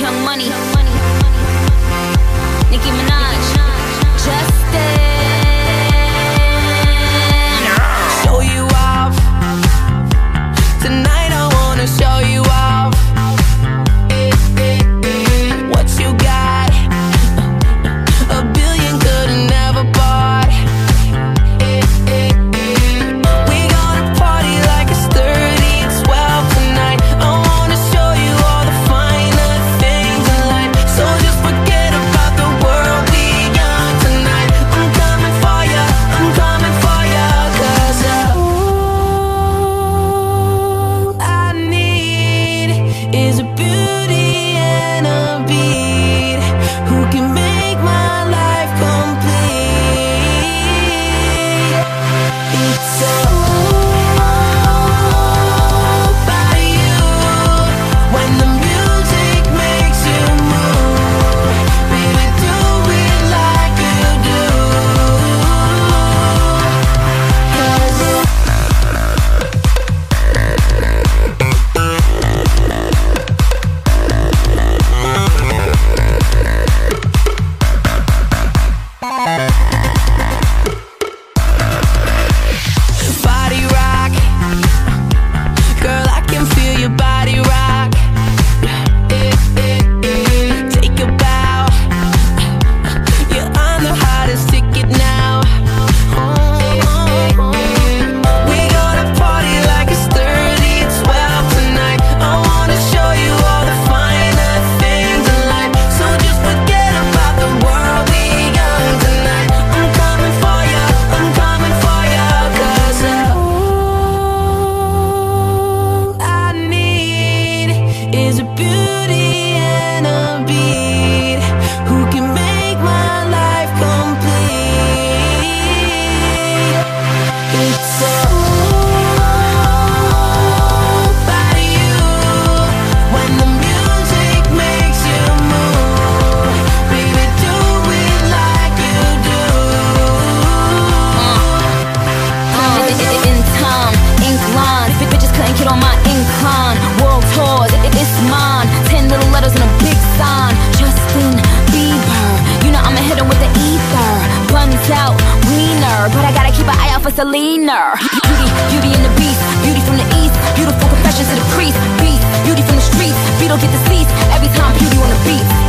Young Money, Nicki Minaj, Justice. Get on my incline. World tours, it's mine. Ten little letters and a big sign. Justin Bieber, you know I'ma hit him with the ether. Buns out, wiener, but I gotta keep an eye out for Selena. Beauty, beauty and the beast, beauty from the east, beautiful confessions to the priest. Beast, beauty from the streets, beetle get deceased every time beauty on the beat. Eat.